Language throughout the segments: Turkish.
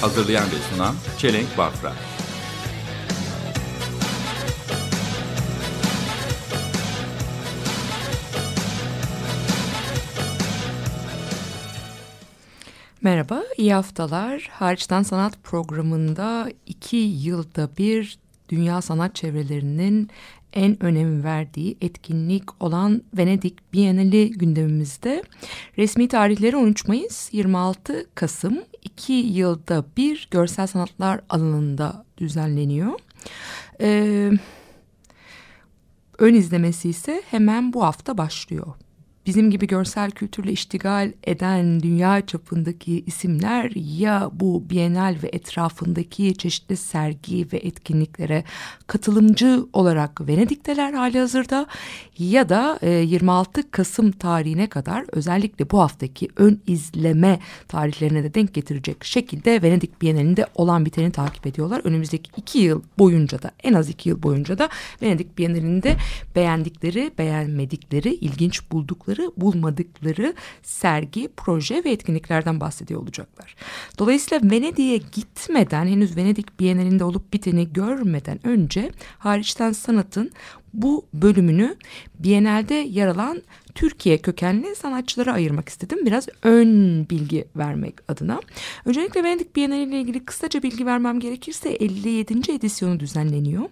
Hazırlayan ve sunan Çelenk Bafra. Merhaba, iyi haftalar. Hariçten Sanat programında iki yılda bir dünya sanat çevrelerinin en önem verdiği etkinlik olan Venedik Bienali gündemimizde. Resmi tarihleri 13 Mayıs, 26 Kasım. İki yılda bir görsel sanatlar alanında düzenleniyor. Ee, ön izlemesi ise hemen bu hafta başlıyor bizim gibi görsel kültürle iştigal eden dünya çapındaki isimler ya bu Bienal ve etrafındaki çeşitli sergi ve etkinliklere katılımcı olarak Venedik'teler hali hazırda ya da 26 Kasım tarihine kadar özellikle bu haftaki ön izleme tarihlerine de denk getirecek şekilde Venedik Bienalinde olan biteni takip ediyorlar. Önümüzdeki iki yıl boyunca da en az iki yıl boyunca da Venedik Bienalinde beğendikleri, beğenmedikleri, ilginç buldukları bulmadıkları sergi, proje ve etkinliklerden bahsediyor olacaklar. Dolayısıyla Venedik'e gitmeden, henüz Venedik Bienalinde olup biteni görmeden önce hariçten sanatın bu bölümünü Bienal'de yer alan Türkiye kökenli sanatçılara ayırmak istedim. Biraz ön bilgi vermek adına. Öncelikle Venedik Bienali ile ilgili kısaca bilgi vermem gerekirse 57. edisyonu düzenleniyor.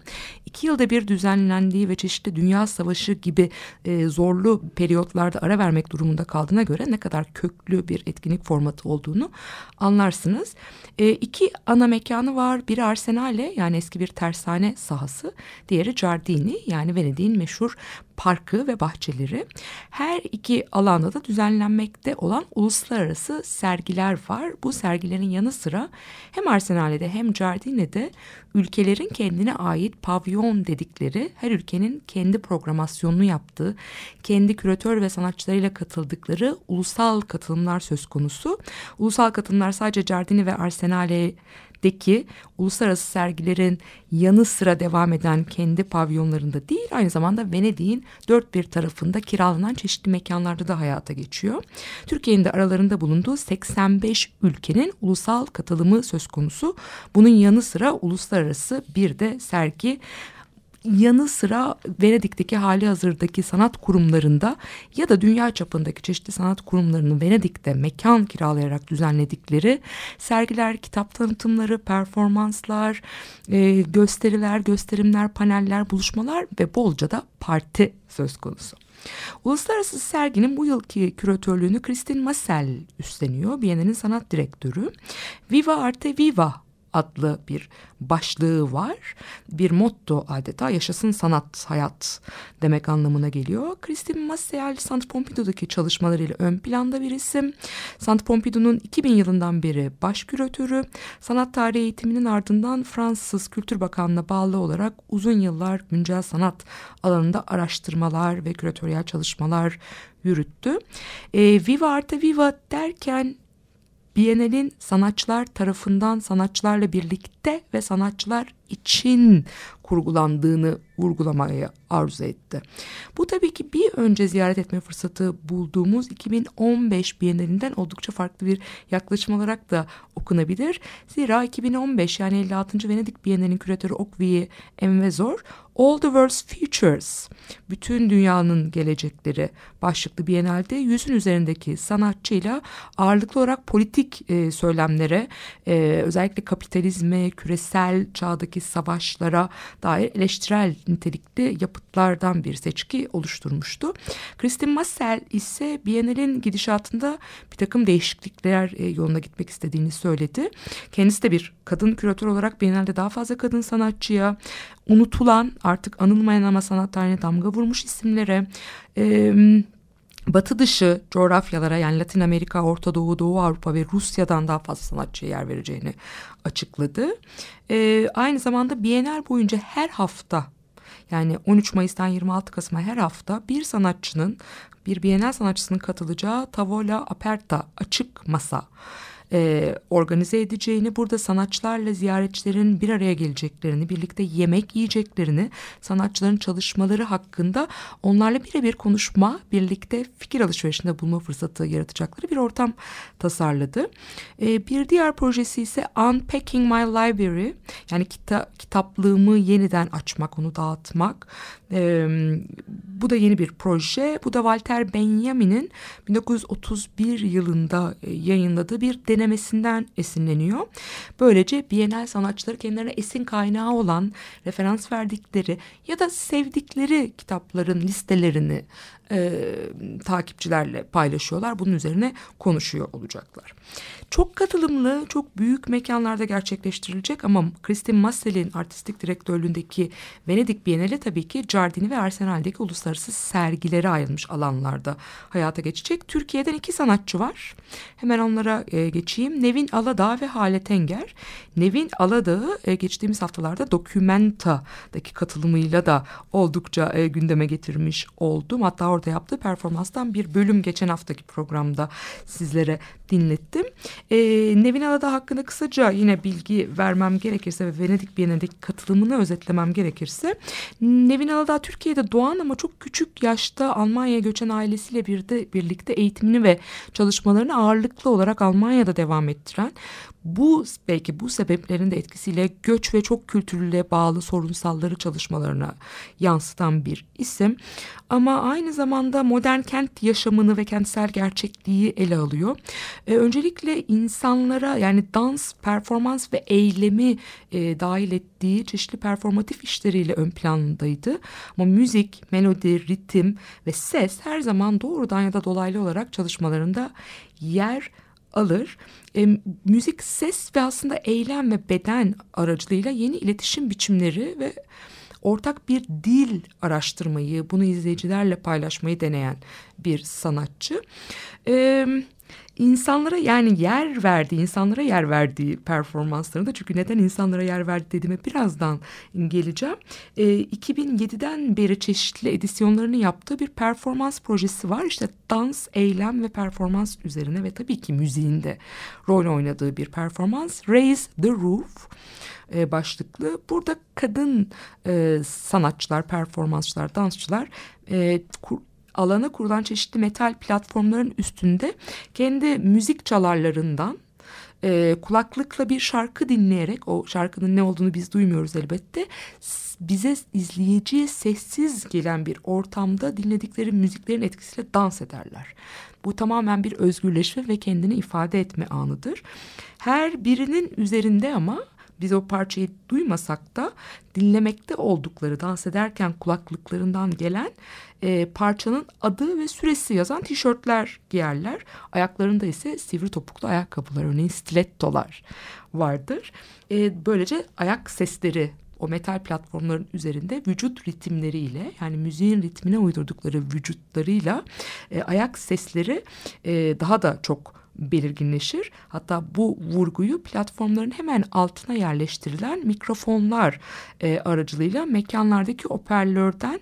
İki yılda bir düzenlendiği ve çeşitli dünya savaşı gibi e, zorlu periyotlarda ara vermek durumunda kaldığına göre ne kadar köklü bir etkinlik formatı olduğunu anlarsınız. E, iki ana mekanı var. Biri Arsenale yani eski bir tersane sahası. Diğeri Giardini yani Venedik'in meşhur parkı ve bahçeleri. Her iki alanda da düzenlenmekte olan uluslararası sergiler var. Bu sergilerin yanı sıra hem Arsenale'de hem Giardine'de ülkelerin kendine ait pavyon dedikleri, her ülkenin kendi programasyonunu yaptığı, kendi küratör ve sanatçılarıyla katıldıkları ulusal katılımlar söz konusu. Ulusal katılımlar sadece Giardini ve Arsenale deki uluslararası sergilerin yanı sıra devam eden kendi pavyonlarında değil aynı zamanda Venedik'in dört bir tarafında kiralanan çeşitli mekanlarda da hayata geçiyor. Türkiye'nin de aralarında bulunduğu 85 ülkenin ulusal katılımı söz konusu. Bunun yanı sıra uluslararası bir de sergi yanı sıra Venedik'teki hali hazırdaki sanat kurumlarında ya da dünya çapındaki çeşitli sanat kurumlarının Venedik'te mekan kiralayarak düzenledikleri sergiler, kitap tanıtımları, performanslar, e, gösteriler, gösterimler, paneller, buluşmalar ve bolca da parti söz konusu. Uluslararası serginin bu yılki küratörlüğünü Kristin Massel üstleniyor. Biennale'nin sanat direktörü. Viva Arte Viva adlı bir başlığı var. Bir motto adeta yaşasın sanat, hayat demek anlamına geliyor. Christine Massel, Saint Pompidou'daki çalışmalarıyla ön planda bir isim. Saint Pompidou'nun 2000 yılından beri baş küratörü. Sanat tarihi eğitiminin ardından Fransız Kültür Bakanlığı'na bağlı olarak uzun yıllar güncel sanat alanında araştırmalar ve küratöryel çalışmalar yürüttü. E, Viva Arte Viva derken Bienal'in sanatçılar tarafından sanatçılarla birlikte ve sanatçılar için kurgulandığını vurgulamaya arzu etti. Bu tabii ki bir önce ziyaret etme fırsatı bulduğumuz 2015 Bienalinden oldukça farklı bir yaklaşım olarak da okunabilir. Zira 2015 yani 56. Venedik Bienali'nin küratörü Okvi Envezor All the World's Futures, bütün dünyanın gelecekleri başlıklı Biennale'de yüzün üzerindeki sanatçıyla ağırlıklı olarak politik e, söylemlere, e, özellikle kapitalizme, küresel çağdaki savaşlara dair eleştirel nitelikli yapıtlardan bir seçki oluşturmuştu. Christine Massel ise Biennale'in gidişatında bir takım değişiklikler e, yoluna gitmek istediğini söyledi. Kendisi de bir kadın küratör olarak Biennale'de daha fazla kadın sanatçıya, unutulan artık anılmayan ama sanat tarihine damga vurmuş isimlere... E, batı dışı coğrafyalara yani Latin Amerika, Orta Doğu, Doğu Avrupa ve Rusya'dan daha fazla sanatçıya yer vereceğini açıkladı. E, aynı zamanda Bienal boyunca her hafta yani 13 Mayıs'tan 26 Kasım'a her hafta bir sanatçının bir Bienal sanatçısının katılacağı Tavola Aperta açık masa e, organize edeceğini, burada sanatçılarla ziyaretçilerin bir araya geleceklerini, birlikte yemek yiyeceklerini, sanatçıların çalışmaları hakkında onlarla birebir konuşma, birlikte fikir alışverişinde bulma fırsatı yaratacakları bir ortam tasarladı. E, bir diğer projesi ise Unpacking My Library, yani kita kitaplığımı yeniden açmak, onu dağıtmak. E, bu da yeni bir proje. Bu da Walter Benjamin'in 1931 yılında e, yayınladığı bir denemesinden esinleniyor. Böylece Bienal sanatçıları kendilerine esin kaynağı olan referans verdikleri ya da sevdikleri kitapların listelerini e, takipçilerle paylaşıyorlar. Bunun üzerine konuşuyor olacaklar. Çok katılımlı, çok büyük mekanlarda gerçekleştirilecek ama Christine Massel'in artistik direktörlüğündeki Venedik Bienali tabii ki Giardini ve Arsenal'deki uluslararası sergilere ayrılmış alanlarda hayata geçecek. Türkiye'den iki sanatçı var. Hemen onlara e, geçeyim. Nevin Aladağ ve Hale Tenger. Nevin Aladağ'ı e, geçtiğimiz haftalarda Dokumenta'daki katılımıyla da oldukça e, gündeme getirmiş oldum. Hatta orada yaptığı performanstan bir bölüm geçen haftaki programda sizlere dinlettim. E, Nevin Aladağ hakkında kısaca yine bilgi vermem gerekirse ve Venedik Bienali'ndeki katılımını özetlemem gerekirse Nevin Aladağ Türkiye'de doğan ama çok küçük yaşta Almanya'ya göçen ailesiyle bir de birlikte eğitimini ve çalışmalarını ağırlıklı olarak Almanya'da devam ettiren bu belki bu sebeplerin de etkisiyle göç ve çok kültürlüğe bağlı sorunsalları çalışmalarına yansıtan bir isim. Ama aynı zamanda modern kent yaşamını ve kentsel gerçekliği ele alıyor. Ee, öncelikle insanlara yani dans, performans ve eylemi e, dahil ettiği çeşitli performatif işleriyle ön plandaydı. Ama müzik, melodi, ritim ve ses her zaman doğrudan ya da dolaylı olarak çalışmalarında yer alır. E, müzik, ses ve aslında eylem ve beden aracılığıyla yeni iletişim biçimleri ve ortak bir dil araştırmayı, bunu izleyicilerle paylaşmayı deneyen bir sanatçı. Evet insanlara yani yer verdiği, insanlara yer verdiği performanslarında çünkü neden insanlara yer verdi dediğime birazdan geleceğim. E, 2007'den beri çeşitli edisyonlarını yaptığı bir performans projesi var. İşte dans, eylem ve performans üzerine ve tabii ki müziğinde rol oynadığı bir performans. Raise the Roof e, başlıklı. Burada kadın e, sanatçılar, performansçılar, dansçılar e, kur, alana kurulan çeşitli metal platformların üstünde kendi müzik çalarlarından e, kulaklıkla bir şarkı dinleyerek o şarkının ne olduğunu biz duymuyoruz elbette bize izleyiciye sessiz gelen bir ortamda dinledikleri müziklerin etkisiyle dans ederler. Bu tamamen bir özgürleşme ve kendini ifade etme anıdır. Her birinin üzerinde ama biz o parçayı duymasak da dinlemekte oldukları dans ederken kulaklıklarından gelen e, parçanın adı ve süresi yazan tişörtler giyerler. Ayaklarında ise sivri topuklu ayakkabılar örneğin stilettolar vardır. E, böylece ayak sesleri o metal platformların üzerinde vücut ritimleriyle yani müziğin ritmine uydurdukları vücutlarıyla e, ayak sesleri e, daha da çok belirginleşir. Hatta bu vurguyu platformların hemen altına yerleştirilen mikrofonlar e, aracılığıyla mekanlardaki hoparlörden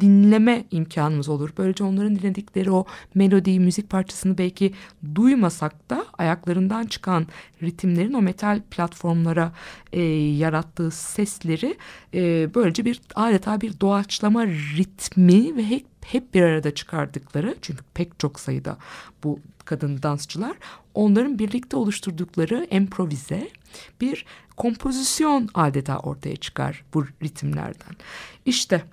dinleme imkanımız olur. Böylece onların dinledikleri o melodiyi, müzik parçasını belki duymasak da ayaklarından çıkan ritimlerin o metal platformlara e, yarattığı sesleri e, böylece bir adeta bir doğaçlama ritmi ve hep hep bir arada çıkardıkları çünkü pek çok sayıda bu kadın dansçılar onların birlikte oluşturdukları improvize bir kompozisyon adeta ortaya çıkar bu ritimlerden. İşte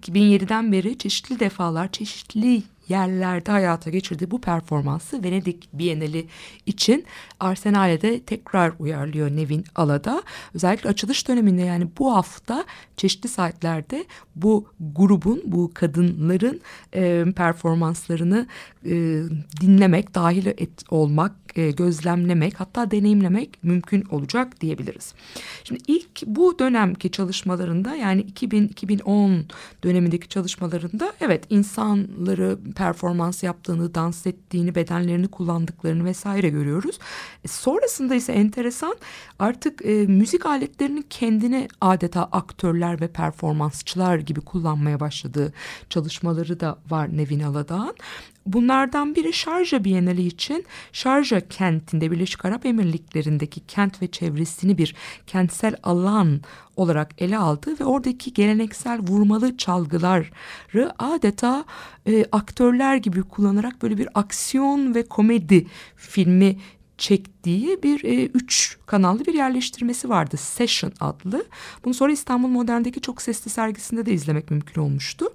2007'den beri çeşitli defalar çeşitli yerlerde hayata geçirdiği bu performansı Venedik Bienali için Arsenal'de tekrar uyarlıyor Nevin Alada. Özellikle açılış döneminde yani bu hafta çeşitli saatlerde bu grubun, bu kadınların e, performanslarını e, dinlemek, dahil et, olmak, e, gözlemlemek hatta deneyimlemek mümkün olacak diyebiliriz. Şimdi ilk bu dönemki çalışmalarında yani 2000-2010 dönemindeki çalışmalarında evet insanları performans yaptığını, dans ettiğini, bedenlerini kullandıklarını vesaire görüyoruz. E, sonrasında ise enteresan artık e, müzik aletlerinin kendini adeta aktörler ve performansçılar gibi kullanmaya başladığı çalışmaları da var Nevin Aladağ'ın. Bunlardan biri Şarja Bienali için Şarja kentinde Birleşik Arap Emirlikleri'ndeki kent ve çevresini bir kentsel alan olarak ele aldı ve oradaki geleneksel vurmalı çalgıları adeta e, aktörler gibi kullanarak böyle bir aksiyon ve komedi filmi çektiği bir e, üç kanallı bir yerleştirmesi vardı. Session adlı. Bunu sonra İstanbul Modern'deki çok sesli sergisinde de izlemek mümkün olmuştu.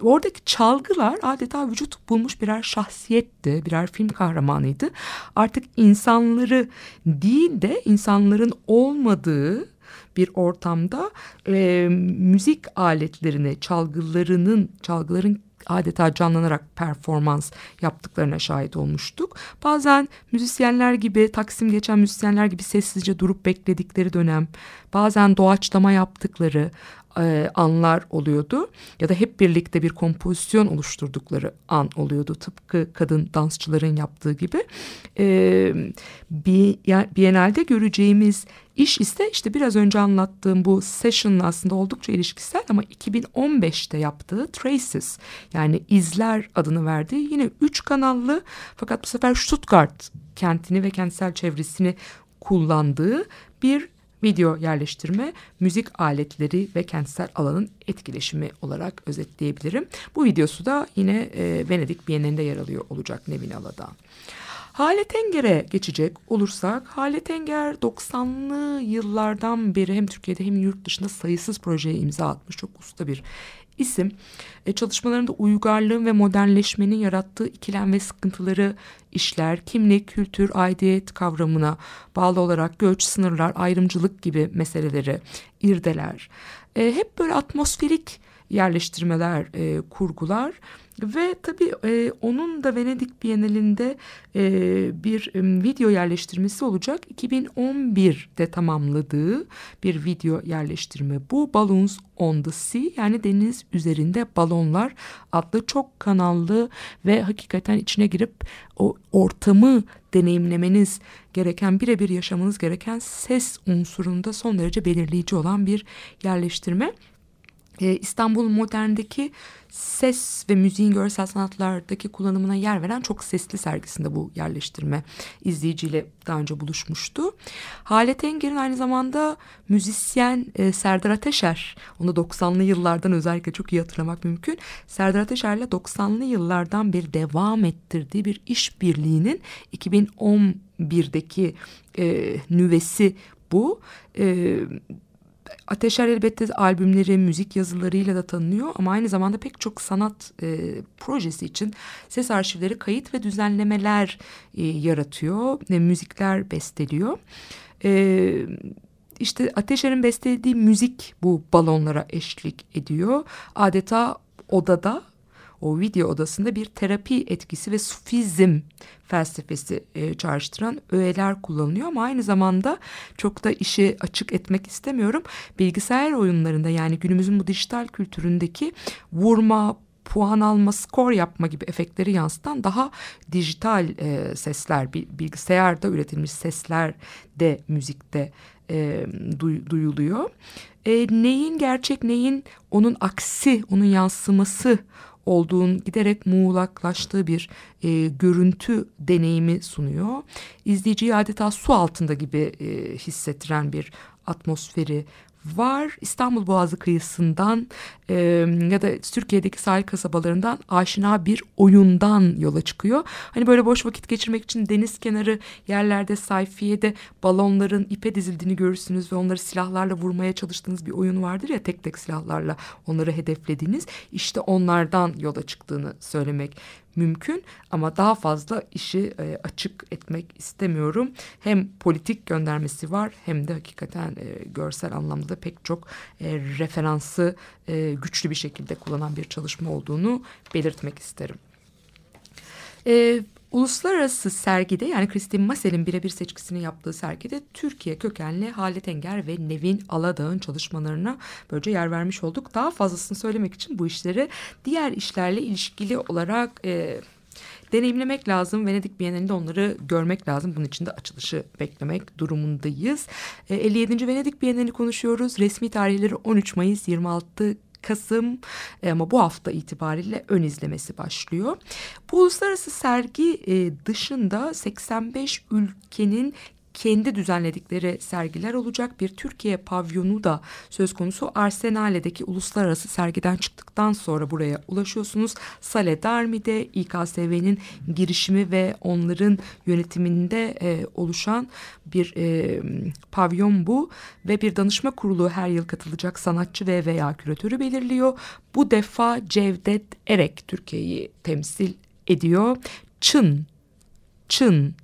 Oradaki çalgılar adeta vücut bulmuş birer şahsiyetti, birer film kahramanıydı. Artık insanları değil de insanların olmadığı bir ortamda e, müzik aletlerini, çalgılarının, çalgıların adeta canlanarak performans yaptıklarına şahit olmuştuk. Bazen müzisyenler gibi taksim geçen müzisyenler gibi sessizce durup bekledikleri dönem, bazen doğaçlama yaptıkları e, anlar oluyordu ya da hep birlikte bir kompozisyon oluşturdukları an oluyordu tıpkı kadın dansçıların yaptığı gibi. E, Biennale'de göreceğimiz iş ise işte biraz önce anlattığım bu session'la aslında oldukça ilişkisel ama 2015'te yaptığı Traces yani izler adını verdiği yine üç kanallı fakat bu sefer Stuttgart kentini ve kentsel çevresini kullandığı bir video yerleştirme, müzik aletleri ve kentsel alanın etkileşimi olarak özetleyebilirim. Bu videosu da yine e, Venedik Bienalinde yer alıyor olacak Nevin Alada. Halet Enger'e geçecek olursak Halet Enger 90'lı yıllardan beri hem Türkiye'de hem yurt dışında sayısız projeye imza atmış çok usta bir isim. E, çalışmalarında uygarlığın ve modernleşmenin yarattığı ikilem ve sıkıntıları işler, kimlik, kültür, aidiyet kavramına bağlı olarak göç, sınırlar, ayrımcılık gibi meseleleri irdeler. E, hep böyle atmosferik yerleştirmeler e, kurgular ve tabii e, onun da Venedik Bienalinde e, bir e, video yerleştirmesi olacak. 2011'de tamamladığı bir video yerleştirme bu. Balloons on the Sea yani deniz üzerinde balonlar adlı çok kanallı ve hakikaten içine girip o ortamı deneyimlemeniz gereken birebir yaşamanız gereken ses unsurunda son derece belirleyici olan bir yerleştirme e, İstanbul Modern'deki ses ve müziğin görsel sanatlardaki kullanımına yer veren çok sesli sergisinde bu yerleştirme izleyiciyle daha önce buluşmuştu. Halet Enger'in aynı zamanda müzisyen e, Serdar Ateşer, onu 90'lı yıllardan özellikle çok iyi hatırlamak mümkün. Serdar Ateşer'le 90'lı yıllardan bir devam ettirdiği bir işbirliğinin 2011'deki e, nüvesi bu. E, Ateşer elbette albümleri, müzik yazılarıyla da tanınıyor ama aynı zamanda pek çok sanat e, projesi için ses arşivleri, kayıt ve düzenlemeler e, yaratıyor, e, müzikler besteliyor. E, işte Ateşer'in bestelediği müzik bu balonlara eşlik ediyor. Adeta odada o video odasında bir terapi etkisi ve sufizm felsefesi e, çağrıştıran öğeler kullanılıyor ama aynı zamanda çok da işi açık etmek istemiyorum. Bilgisayar oyunlarında yani günümüzün bu dijital kültüründeki vurma, puan alma, skor yapma gibi efektleri yansıtan daha dijital e, sesler, bilgisayarda üretilmiş sesler de müzikte e, duy, duyuluyor. E, neyin gerçek, neyin onun aksi, onun yansıması olduğun giderek muğlaklaştığı bir e, görüntü deneyimi sunuyor. İzleyiciyi adeta su altında gibi e, hissettiren bir atmosferi var. İstanbul Boğazı kıyısından e, ya da Türkiye'deki sahil kasabalarından aşina bir oyundan yola çıkıyor. Hani böyle boş vakit geçirmek için deniz kenarı yerlerde sayfiyede balonların ipe dizildiğini görürsünüz ve onları silahlarla vurmaya çalıştığınız bir oyun vardır ya tek tek silahlarla onları hedeflediğiniz. İşte onlardan yola çıktığını söylemek mümkün ama daha fazla işi e, açık etmek istemiyorum. Hem politik göndermesi var hem de hakikaten e, görsel anlamda da pek çok e, referansı e, güçlü bir şekilde kullanan bir çalışma olduğunu belirtmek isterim. E, Uluslararası sergide yani Kristin Masel'in birebir seçkisini yaptığı sergide Türkiye kökenli Halit Enger ve Nevin Aladağ'ın çalışmalarına böylece yer vermiş olduk. Daha fazlasını söylemek için bu işleri diğer işlerle ilişkili olarak... E, deneyimlemek lazım. Venedik Bienalinde onları görmek lazım. Bunun için de açılışı beklemek durumundayız. E, 57. Venedik Bienalini konuşuyoruz. Resmi tarihleri 13 Mayıs 26 Kasım e, ama bu hafta itibariyle ön izlemesi başlıyor. Bu uluslararası sergi e, dışında 85 ülkenin düzenledikleri sergiler olacak. Bir Türkiye pavyonu da söz konusu. Arsenale'deki uluslararası sergiden çıktıktan sonra buraya ulaşıyorsunuz. Sale Darmi'de İKSV'nin girişimi ve onların yönetiminde e, oluşan bir e, pavyon bu ve bir danışma kurulu her yıl katılacak sanatçı ve veya küratörü belirliyor. Bu defa Cevdet Erek Türkiye'yi temsil ediyor. Çın, Çın,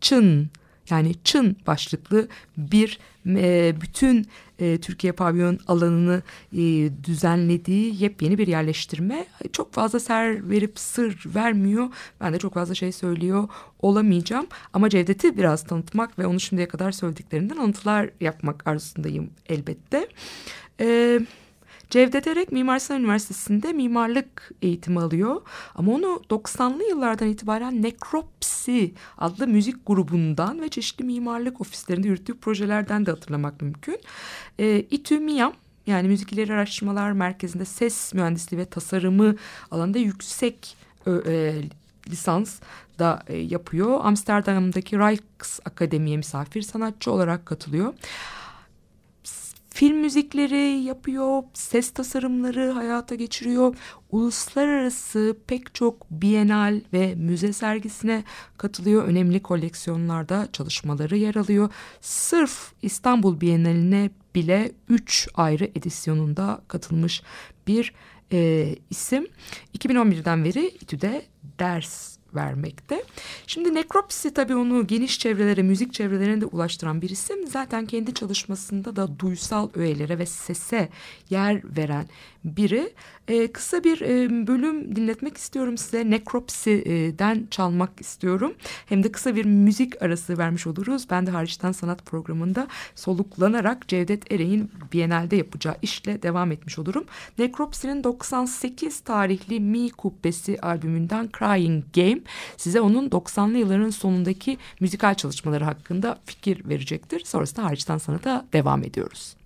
Çın yani Çın başlıklı bir e, bütün e, Türkiye pavyon alanını e, düzenlediği yepyeni bir yerleştirme. Çok fazla ser verip sır vermiyor. Ben de çok fazla şey söylüyor olamayacağım. Ama Cevdet'i biraz tanıtmak ve onu şimdiye kadar söylediklerinden anıtlar yapmak arzusundayım elbette. Evet. Cevdet Erek Mimar Sinan Üniversitesi'nde mimarlık eğitimi alıyor. Ama onu 90'lı yıllardan itibaren Nekropsi adlı müzik grubundan ve çeşitli mimarlık ofislerinde yürüttüğü projelerden de hatırlamak mümkün. E, İTÜ MİAM yani Müzik İleri Araştırmalar Merkezi'nde ses mühendisliği ve tasarımı alanında yüksek e, lisans da e, yapıyor. Amsterdam'daki Rijks Akademi'ye misafir sanatçı olarak katılıyor film müzikleri yapıyor, ses tasarımları hayata geçiriyor. Uluslararası pek çok bienal ve müze sergisine katılıyor. Önemli koleksiyonlarda çalışmaları yer alıyor. Sırf İstanbul Bienaline bile üç ayrı edisyonunda katılmış bir e, isim. 2011'den beri İTÜ'de ders vermekte. Şimdi nekropsi tabii onu geniş çevrelere, müzik çevrelerine de ulaştıran bir isim. Zaten kendi çalışmasında da duysal öğelere ve sese yer veren biri. E, kısa bir e, bölüm dinletmek istiyorum size. Nekropsi'den çalmak istiyorum. Hem de kısa bir müzik arası vermiş oluruz. Ben de hariçten sanat programında soluklanarak Cevdet Ereğin Biennale'de yapacağı işle devam etmiş olurum. Nekropsi'nin 98 tarihli Mi Kubbesi albümünden Crying Game size onun 90'lı yılların sonundaki müzikal çalışmaları hakkında fikir verecektir. Sonrasında hariçten sanata devam ediyoruz.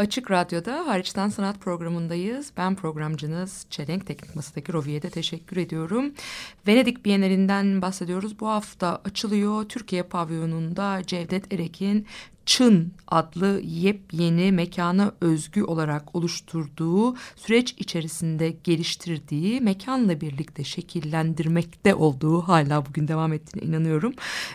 Açık Radyo'da Hariçten Sanat programındayız. Ben programcınız Çelenk Teknik Masa'daki Rovi'ye de teşekkür ediyorum. Venedik Bienalinden bahsediyoruz. Bu hafta açılıyor. Türkiye pavyonunda Cevdet Erek'in Çın adlı yepyeni mekana özgü olarak oluşturduğu süreç içerisinde geliştirdiği mekanla birlikte şekillendirmekte olduğu hala bugün devam ettiğine inanıyorum.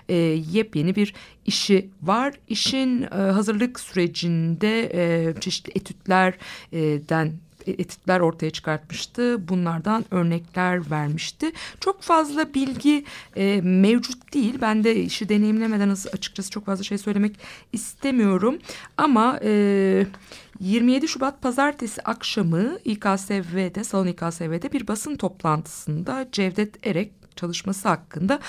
E, yepyeni bir işi var. İşin e, hazırlık sürecinde e, çeşitli etütlerden etütler ortaya çıkartmıştı. Bunlardan örnekler vermişti. Çok fazla bilgi e, mevcut değil. Ben de işi deneyimlemeden açıkçası çok fazla şey söylemek istemiyorum. Ama e, 27 Şubat pazartesi akşamı İKSV'de, Salon İKSV'de bir basın toplantısında Cevdet Erek çalışması hakkında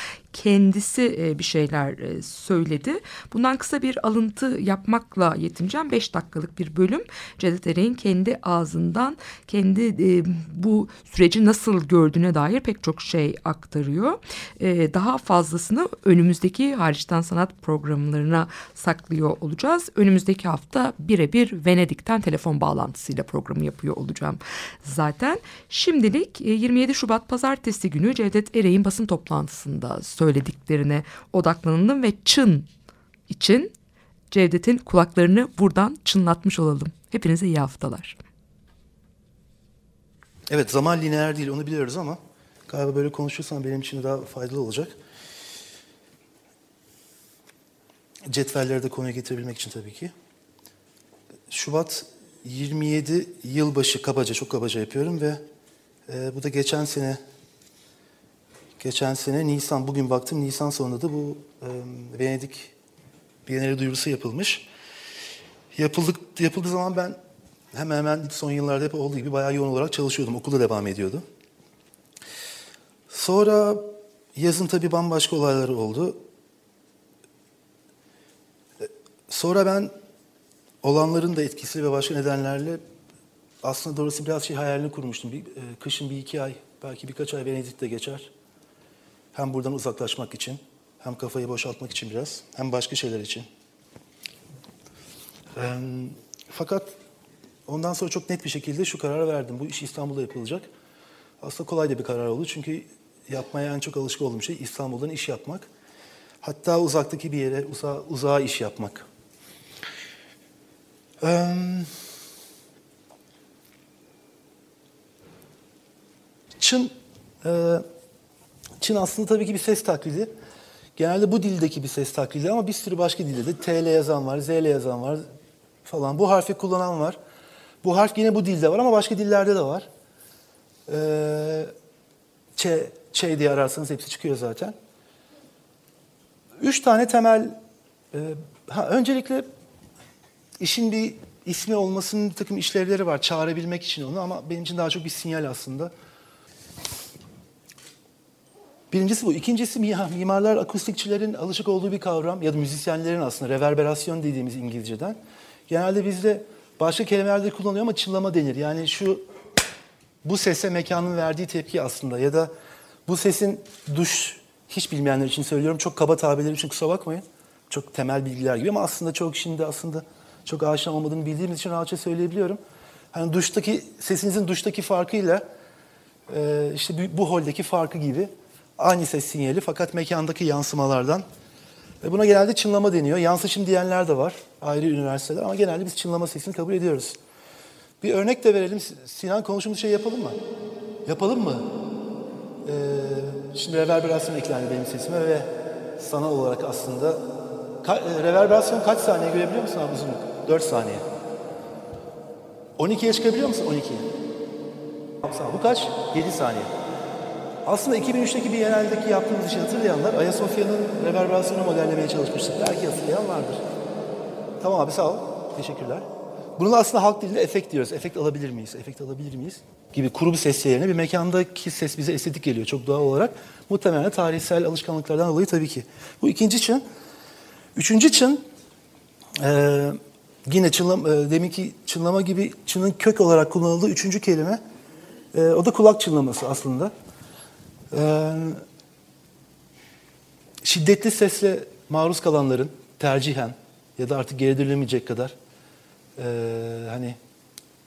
kendisi e, bir şeyler e, söyledi. Bundan kısa bir alıntı yapmakla yetineceğim. Beş dakikalık bir bölüm. Cevdet Erek'in kendi ağzından kendi e, bu süreci nasıl gördüğüne dair pek çok şey aktarıyor. Daha fazlasını önümüzdeki hariçten sanat programlarına saklıyor olacağız. Önümüzdeki hafta birebir Venedik'ten telefon bağlantısıyla programı yapıyor olacağım zaten. Şimdilik 27 Şubat pazartesi günü Cevdet Erek'in basın toplantısında söylediklerine odaklanalım ve çın için Cevdet'in kulaklarını buradan çınlatmış olalım. Hepinize iyi haftalar. Evet zaman lineer değil onu biliyoruz ama galiba böyle konuşursam benim için daha faydalı olacak. Cetvelleri de konuya getirebilmek için tabii ki. Şubat 27 yılbaşı kabaca, çok kabaca yapıyorum ve e, bu da geçen sene Geçen sene Nisan, bugün baktım Nisan sonunda da bu e, Venedik Bienali duyurusu yapılmış. Yapıldık, yapıldığı zaman ben hemen hemen son yıllarda hep olduğu gibi bayağı yoğun olarak çalışıyordum. Okulda devam ediyordu. Sonra yazın tabii bambaşka olayları oldu. Sonra ben olanların da etkisi ve başka nedenlerle aslında doğrusu biraz şey hayalini kurmuştum. Bir, e, kışın bir iki ay, belki birkaç ay Venedik'te geçer. Hem buradan uzaklaşmak için, hem kafayı boşaltmak için biraz, hem başka şeyler için. Ee, fakat ondan sonra çok net bir şekilde şu kararı verdim. Bu iş İstanbul'da yapılacak. Aslında kolay da bir karar oldu. Çünkü yapmaya en çok alışık olduğum şey İstanbul'dan iş yapmak. Hatta uzaktaki bir yere, uza, uzağa iş yapmak. Ee, Çin e, Çin aslında tabii ki bir ses taklidi. Genelde bu dildeki bir ses taklidi ama bir sürü başka dilde de TL yazan var, ZL yazan var falan. Bu harfi kullanan var. Bu harf yine bu dilde var ama başka dillerde de var. Ee, Ç, Ç diye ararsanız hepsi çıkıyor zaten. Üç tane temel... E, ha, öncelikle işin bir ismi olmasının bir takım işlevleri var. Çağırabilmek için onu ama benim için daha çok bir sinyal aslında. Birincisi bu. İkincisi mimarlar, akustikçilerin alışık olduğu bir kavram ya da müzisyenlerin aslında reverberasyon dediğimiz İngilizceden. Genelde bizde başka kelimelerde kullanılıyor ama çınlama denir. Yani şu bu sese mekanın verdiği tepki aslında ya da bu sesin duş hiç bilmeyenler için söylüyorum. Çok kaba tabirler için kusura bakmayın. Çok temel bilgiler gibi ama aslında çok şimdi aslında çok aşina olmadığını bildiğimiz için rahatça söyleyebiliyorum. Hani duştaki sesinizin duştaki farkıyla işte bu holdeki farkı gibi Aynı ses sinyali fakat mekandaki yansımalardan. Ve buna genelde çınlama deniyor. Yansıçım diyenler de var ayrı üniversiteler ama genelde biz çınlama sesini kabul ediyoruz. Bir örnek de verelim. Sinan konuştuğumuz şey yapalım mı? Yapalım mı? Ee, şimdi reverberasyon eklendi benim sesime ve sanal olarak aslında ka, e, reverberasyon kaç saniye görebiliyor musun abi uzunluk? 4 saniye. 12'ye çıkabiliyor musun? 12. Bu kaç? 7 saniye. Aslında 2003'teki bir yeneldeki yaptığımız işi hatırlayanlar Ayasofya'nın reverberasyonu modellemeye çalışmıştık. Belki hatırlayan vardır. Tamam abi sağ ol. Teşekkürler. Bunun aslında halk dilinde efekt diyoruz. Efekt alabilir miyiz? Efekt alabilir miyiz? Gibi kuru bir ses yerine bir mekandaki ses bize estetik geliyor çok doğal olarak. Muhtemelen tarihsel alışkanlıklardan dolayı tabii ki. Bu ikinci çın. Üçüncü çın e, yine çınlama, e, deminki çınlama gibi çının kök olarak kullanıldığı üçüncü kelime. E, o da kulak çınlaması aslında. Ee, şiddetli sesle maruz kalanların tercihen ya da artık geri dönülemeyecek kadar e, hani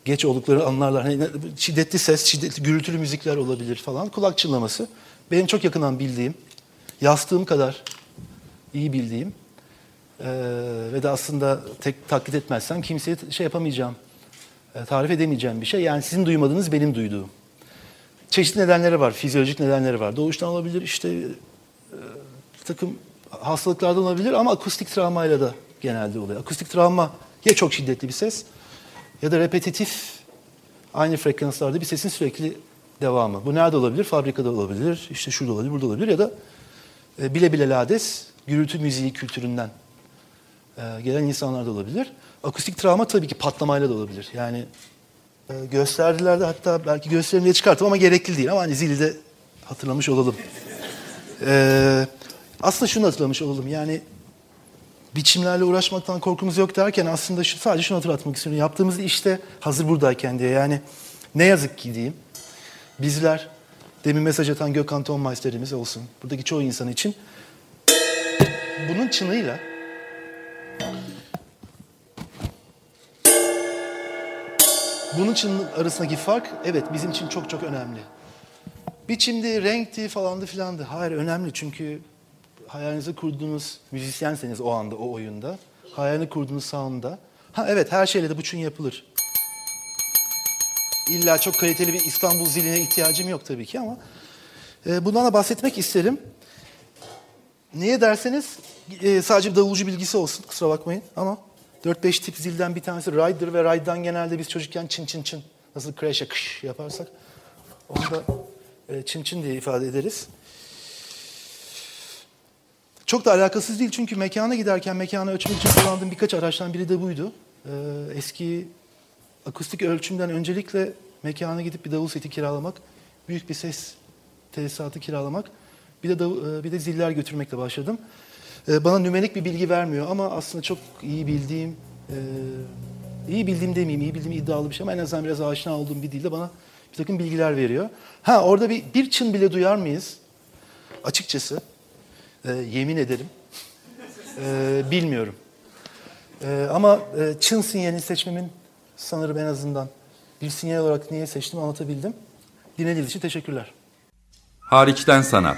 geç oldukları anlarlar. Hani şiddetli ses, şiddetli gürültülü müzikler olabilir falan. Kulak çınlaması. Benim çok yakından bildiğim, yastığım kadar iyi bildiğim e, ve de aslında tek taklit etmezsem kimseye şey yapamayacağım, e, tarif edemeyeceğim bir şey. Yani sizin duymadığınız benim duyduğum. Çeşitli nedenleri var, fizyolojik nedenleri var. Doğuştan olabilir, işte e, bir takım hastalıklardan olabilir ama akustik travmayla da genelde oluyor. Akustik travma ya çok şiddetli bir ses ya da repetitif aynı frekanslarda bir sesin sürekli devamı. Bu nerede olabilir? Fabrikada olabilir, işte şurada olabilir, burada olabilir ya da e, bile bile lades, gürültü müziği kültüründen e, gelen insanlar da olabilir. Akustik travma tabii ki patlamayla da olabilir. Yani gösterdiler de hatta belki gösterimde çıkarttım ama gerekli değil ama hani zilde hatırlamış olalım. E, aslında şunu hatırlamış olalım yani biçimlerle uğraşmaktan korkumuz yok derken aslında şu, sadece şunu hatırlatmak istiyorum. Yaptığımız işte hazır buradayken diye yani ne yazık ki diyeyim bizler demin mesaj atan Gökhan Tonmeister'imiz olsun buradaki çoğu insan için bunun çınıyla bunun çının arasındaki fark evet bizim için çok çok önemli. Biçimdi, renkti falandı filandı. Hayır önemli çünkü hayalinizi kurduğunuz müzisyenseniz o anda o oyunda, hayalini kurduğunuz sound'da. Ha evet her şeyle de bu çın yapılır. İlla çok kaliteli bir İstanbul ziline ihtiyacım yok tabii ki ama e, bundan da bahsetmek isterim. Niye derseniz e, sadece bir davulcu bilgisi olsun kusura bakmayın ama 4-5 tip zilden bir tanesi ride'dır ve ride'dan genelde biz çocukken çın çın çın nasıl crash'e kış yaparsak onu da e, çın çın diye ifade ederiz. Çok da alakasız değil çünkü mekana giderken mekanı ölçmek için kullandığım birkaç araçtan biri de buydu. Ee, eski akustik ölçümden öncelikle mekana gidip bir davul seti kiralamak, büyük bir ses tesisatı kiralamak, bir de dav- e, bir de ziller götürmekle başladım. Ee, bana nümerik bir bilgi vermiyor ama aslında çok iyi bildiğim, e, iyi bildiğim demeyeyim, iyi bildiğim iddialı bir şey ama en azından biraz aşina olduğum bir dilde bana bir takım bilgiler veriyor. Ha orada bir, bir çın bile duyar mıyız? Açıkçası e, yemin ederim e, bilmiyorum. Ama e, çın sinyalini seçmemin sanırım en azından bir sinyal olarak niye seçtim anlatabildim. Dinlediğiniz için teşekkürler. Hariçten sanat.